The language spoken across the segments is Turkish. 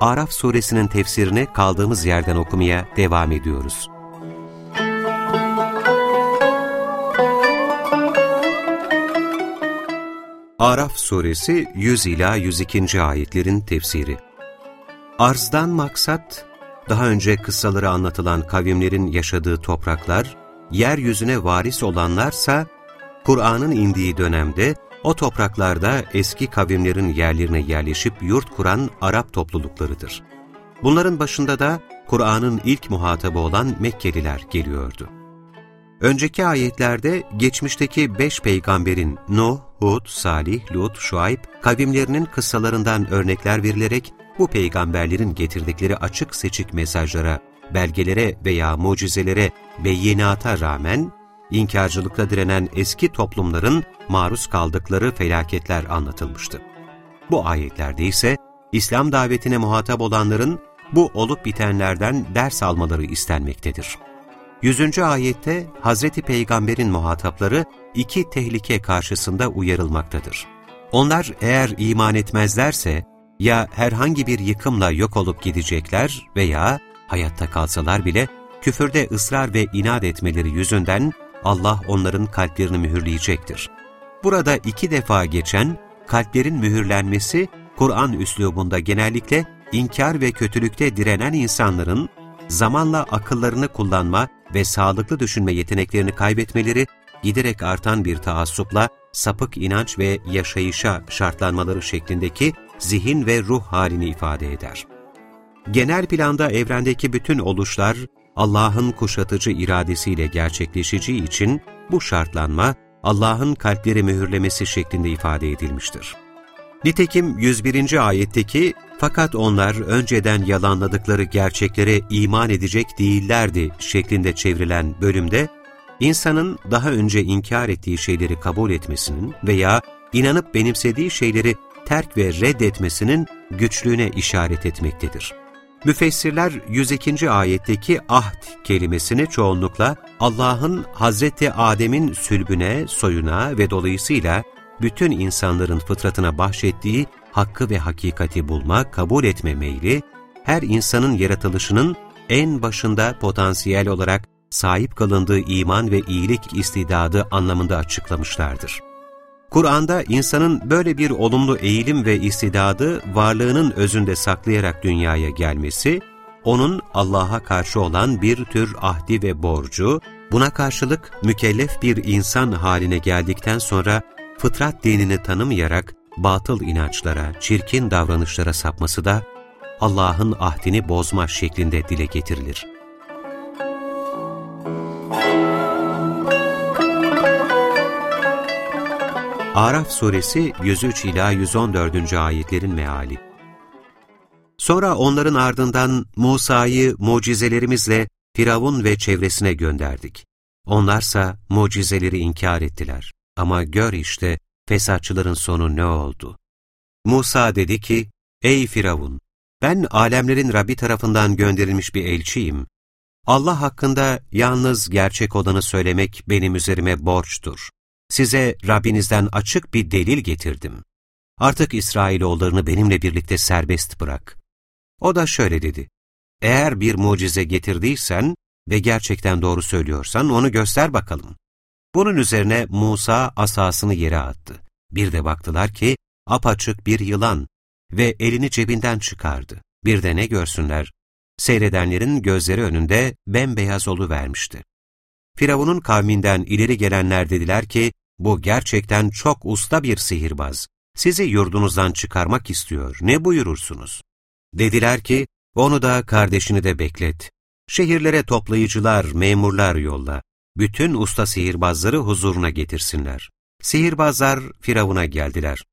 Araf suresinin tefsirini kaldığımız yerden okumaya devam ediyoruz. Araf suresi 100 ila 102. ayetlerin tefsiri. Arzdan maksat, daha önce kıssaları anlatılan kavimlerin yaşadığı topraklar, yeryüzüne varis olanlarsa, Kur'an'ın indiği dönemde o topraklarda eski kavimlerin yerlerine yerleşip yurt kuran Arap topluluklarıdır. Bunların başında da Kur'an'ın ilk muhatabı olan Mekkeliler geliyordu. Önceki ayetlerde geçmişteki beş peygamberin Nuh, Hud, Salih, Lut, Şuayb kavimlerinin kıssalarından örnekler verilerek bu peygamberlerin getirdikleri açık seçik mesajlara, belgelere veya mucizelere, beyinata rağmen inkarcılıkla direnen eski toplumların maruz kaldıkları felaketler anlatılmıştı. Bu ayetlerde ise İslam davetine muhatap olanların bu olup bitenlerden ders almaları istenmektedir. 100. ayette Hazreti Peygamber'in muhatapları iki tehlike karşısında uyarılmaktadır. Onlar eğer iman etmezlerse ya herhangi bir yıkımla yok olup gidecekler veya hayatta kalsalar bile küfürde ısrar ve inat etmeleri yüzünden Allah onların kalplerini mühürleyecektir. Burada iki defa geçen kalplerin mühürlenmesi, Kur'an üslubunda genellikle inkar ve kötülükte direnen insanların zamanla akıllarını kullanma ve sağlıklı düşünme yeteneklerini kaybetmeleri, giderek artan bir taassupla sapık inanç ve yaşayışa şartlanmaları şeklindeki zihin ve ruh halini ifade eder. Genel planda evrendeki bütün oluşlar Allah'ın kuşatıcı iradesiyle gerçekleşeceği için bu şartlanma Allah'ın kalpleri mühürlemesi şeklinde ifade edilmiştir. Nitekim 101. ayetteki fakat onlar önceden yalanladıkları gerçeklere iman edecek değillerdi şeklinde çevrilen bölümde, insanın daha önce inkar ettiği şeyleri kabul etmesinin veya inanıp benimsediği şeyleri terk ve reddetmesinin güçlüğüne işaret etmektedir. Müfessirler 102. ayetteki ahd kelimesini çoğunlukla Allah'ın Hazreti Adem'in sülbüne, soyuna ve dolayısıyla bütün insanların fıtratına bahşettiği hakkı ve hakikati bulma, kabul etme meyli, her insanın yaratılışının en başında potansiyel olarak sahip kalındığı iman ve iyilik istidadı anlamında açıklamışlardır. Kur'an'da insanın böyle bir olumlu eğilim ve istidadı varlığının özünde saklayarak dünyaya gelmesi, onun Allah'a karşı olan bir tür ahdi ve borcu, buna karşılık mükellef bir insan haline geldikten sonra fıtrat dinini tanımayarak batıl inançlara, çirkin davranışlara sapması da Allah'ın ahdini bozma şeklinde dile getirilir. Araf suresi 103 ila 114. ayetlerin meali. Sonra onların ardından Musa'yı mucizelerimizle Firavun ve çevresine gönderdik. Onlarsa mucizeleri inkar ettiler. Ama gör işte fesatçıların sonu ne oldu? Musa dedi ki, Ey Firavun! Ben alemlerin Rabbi tarafından gönderilmiş bir elçiyim. Allah hakkında yalnız gerçek olanı söylemek benim üzerime borçtur. Size Rabbinizden açık bir delil getirdim. Artık İsrailoğullarını benimle birlikte serbest bırak. O da şöyle dedi. Eğer bir mucize getirdiysen ve gerçekten doğru söylüyorsan onu göster bakalım. Bunun üzerine Musa asasını yere attı. Bir de baktılar ki apaçık bir yılan ve elini cebinden çıkardı. Bir de ne görsünler? Seyredenlerin gözleri önünde bembeyaz vermişti. Firavun'un kavminden ileri gelenler dediler ki, bu gerçekten çok usta bir sihirbaz. Sizi yurdunuzdan çıkarmak istiyor. Ne buyurursunuz? Dediler ki, onu da kardeşini de beklet. Şehirlere toplayıcılar, memurlar yolla. Bütün usta sihirbazları huzuruna getirsinler. Sihirbazlar Firavun'a geldiler.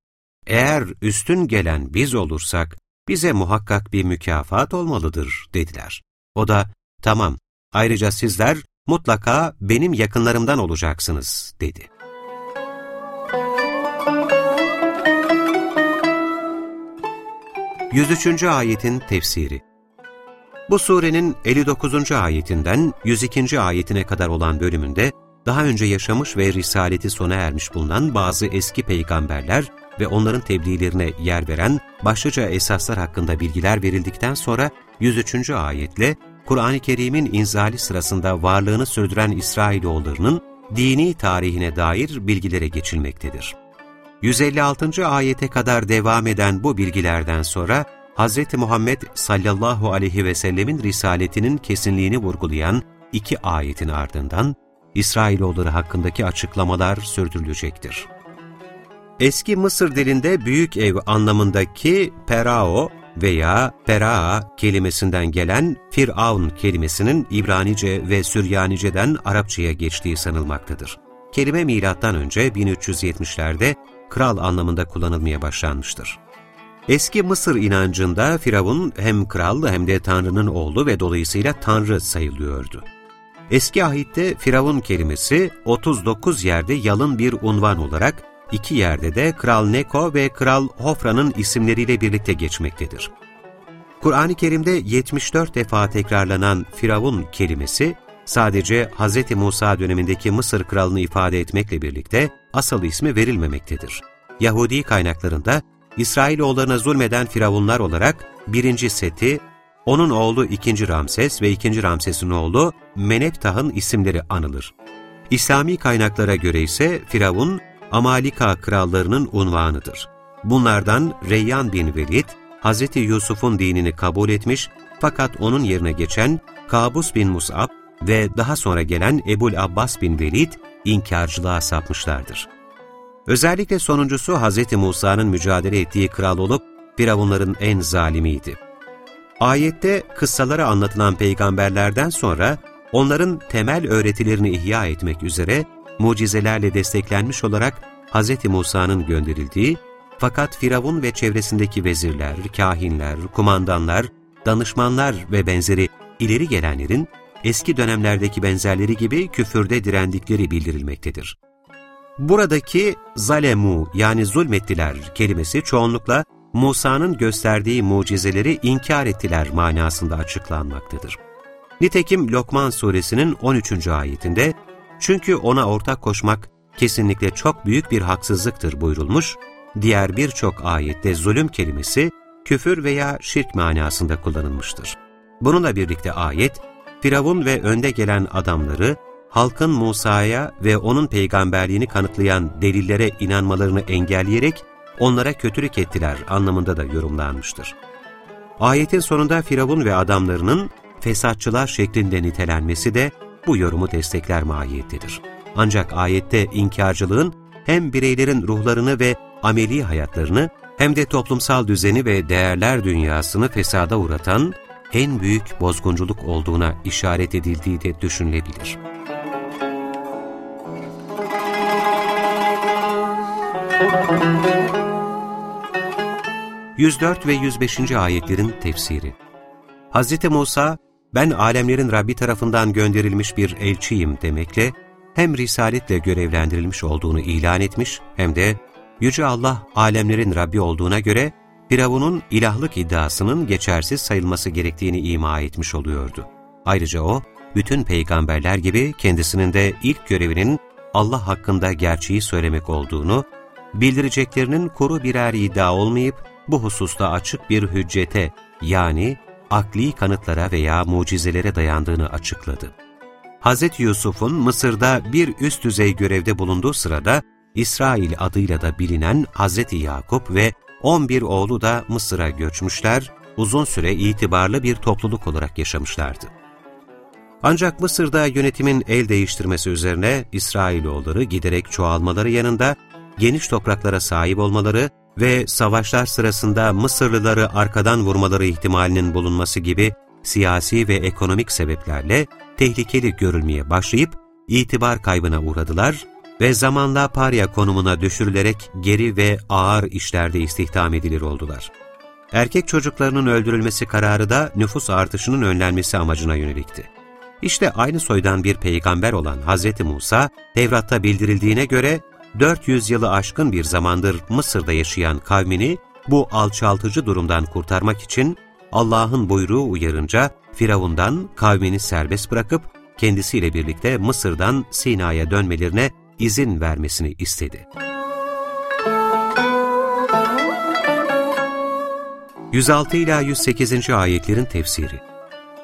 Eğer üstün gelen biz olursak, bize muhakkak bir mükafat olmalıdır dediler. O da, tamam, ayrıca sizler mutlaka benim yakınlarımdan olacaksınız dedi. Yüz ayetin tefsiri Bu surenin 59. ayetinden 102. ayetine kadar olan bölümünde daha önce yaşamış ve risaleti sona ermiş bulunan bazı eski peygamberler ve onların tebliğlerine yer veren başlıca esaslar hakkında bilgiler verildikten sonra 103. ayetle Kur'an-ı Kerim'in inzali sırasında varlığını sürdüren İsrailoğullarının dini tarihine dair bilgilere geçilmektedir. 156. ayete kadar devam eden bu bilgilerden sonra Hz. Muhammed sallallahu aleyhi ve sellemin risaletinin kesinliğini vurgulayan iki ayetin ardından İsrailoğulları hakkındaki açıklamalar sürdürülecektir. Eski Mısır dilinde büyük ev anlamındaki perao veya peraa kelimesinden gelen Firavun kelimesinin İbranice ve Süryanice'den Arapçaya geçtiği sanılmaktadır. Kelime milattan önce 1370'lerde kral anlamında kullanılmaya başlanmıştır. Eski Mısır inancında Firavun hem kral hem de Tanrı'nın oğlu ve dolayısıyla Tanrı sayılıyordu. Eski ahitte Firavun kelimesi 39 yerde yalın bir unvan olarak iki yerde de Kral Neko ve Kral Hofra'nın isimleriyle birlikte geçmektedir. Kur'an-ı Kerim'de 74 defa tekrarlanan Firavun kelimesi, sadece Hz. Musa dönemindeki Mısır kralını ifade etmekle birlikte asıl ismi verilmemektedir. Yahudi kaynaklarında İsrailoğullarına zulmeden firavunlar olarak birinci Seti, onun oğlu 2. Ramses ve 2. Ramses'in oğlu Meneptah'ın isimleri anılır. İslami kaynaklara göre ise Firavun, Amalika krallarının unvanıdır. Bunlardan Reyyan bin Velid, Hz. Yusuf'un dinini kabul etmiş fakat onun yerine geçen Kabus bin Mus'ab ve daha sonra gelen Ebul Abbas bin Velid inkarcılığa sapmışlardır. Özellikle sonuncusu Hz. Musa'nın mücadele ettiği kral olup Firavunların en zalimiydi. Ayette kıssalara anlatılan peygamberlerden sonra onların temel öğretilerini ihya etmek üzere mucizelerle desteklenmiş olarak Hz. Musa'nın gönderildiği fakat Firavun ve çevresindeki vezirler, kahinler, kumandanlar, danışmanlar ve benzeri ileri gelenlerin eski dönemlerdeki benzerleri gibi küfürde direndikleri bildirilmektedir. Buradaki zalemu yani zulmettiler kelimesi çoğunlukla Musa'nın gösterdiği mucizeleri inkar ettiler manasında açıklanmaktadır. Nitekim Lokman suresinin 13. ayetinde çünkü ona ortak koşmak kesinlikle çok büyük bir haksızlıktır buyurulmuş, diğer birçok ayette zulüm kelimesi küfür veya şirk manasında kullanılmıştır. Bununla birlikte ayet, Firavun ve önde gelen adamları halkın Musa'ya ve onun peygamberliğini kanıtlayan delillere inanmalarını engelleyerek onlara kötülük ettiler anlamında da yorumlanmıştır. Ayetin sonunda Firavun ve adamlarının fesatçılar şeklinde nitelenmesi de bu yorumu destekler mahiyettedir. Ancak ayette inkarcılığın hem bireylerin ruhlarını ve ameli hayatlarını hem de toplumsal düzeni ve değerler dünyasını fesada uğratan en büyük bozgunculuk olduğuna işaret edildiği de düşünülebilir. 104 ve 105. ayetlerin tefsiri Hz. Musa, ben alemlerin Rabbi tarafından gönderilmiş bir elçiyim demekle, hem risaletle görevlendirilmiş olduğunu ilan etmiş, hem de Yüce Allah alemlerin Rabbi olduğuna göre, Firavun'un ilahlık iddiasının geçersiz sayılması gerektiğini ima etmiş oluyordu. Ayrıca o, bütün peygamberler gibi kendisinin de ilk görevinin Allah hakkında gerçeği söylemek olduğunu, bildireceklerinin kuru birer iddia olmayıp, bu hususta açık bir hüccete yani akli kanıtlara veya mucizelere dayandığını açıkladı. Hz. Yusuf'un Mısır'da bir üst düzey görevde bulunduğu sırada İsrail adıyla da bilinen Hz. Yakup ve 11 oğlu da Mısır'a göçmüşler, uzun süre itibarlı bir topluluk olarak yaşamışlardı. Ancak Mısır'da yönetimin el değiştirmesi üzerine İsrailoğulları giderek çoğalmaları yanında geniş topraklara sahip olmaları ve savaşlar sırasında Mısırlıları arkadan vurmaları ihtimalinin bulunması gibi siyasi ve ekonomik sebeplerle tehlikeli görülmeye başlayıp itibar kaybına uğradılar ve zamanla parya konumuna düşürülerek geri ve ağır işlerde istihdam edilir oldular. erkek çocuklarının öldürülmesi kararı da nüfus artışının önlenmesi amacına yönelikti. İşte aynı soydan bir peygamber olan Hz. Musa, Tevrat'ta bildirildiğine göre 400 yılı aşkın bir zamandır Mısır'da yaşayan kavmini bu alçaltıcı durumdan kurtarmak için Allah'ın buyruğu uyarınca Firavundan kavmini serbest bırakıp kendisiyle birlikte Mısır'dan Sina'ya dönmelerine izin vermesini istedi. 106 ila 108. ayetlerin tefsiri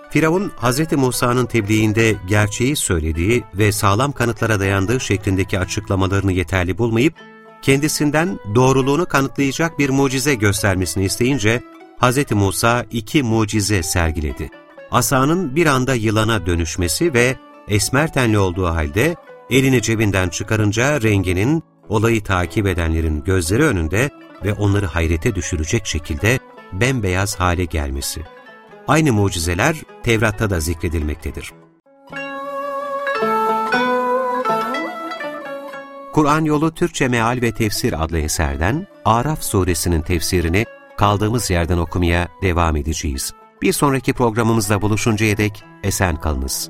Firavun, Hz. Musa'nın tebliğinde gerçeği söylediği ve sağlam kanıtlara dayandığı şeklindeki açıklamalarını yeterli bulmayıp, kendisinden doğruluğunu kanıtlayacak bir mucize göstermesini isteyince, Hz. Musa iki mucize sergiledi. Asanın bir anda yılana dönüşmesi ve esmer tenli olduğu halde, elini cebinden çıkarınca renginin, olayı takip edenlerin gözleri önünde ve onları hayrete düşürecek şekilde bembeyaz hale gelmesi. Aynı mucizeler Tevrat'ta da zikredilmektedir. Kur'an Yolu Türkçe Meal ve Tefsir adlı eserden Araf suresinin tefsirini kaldığımız yerden okumaya devam edeceğiz. Bir sonraki programımızda buluşuncaya dek esen kalınız.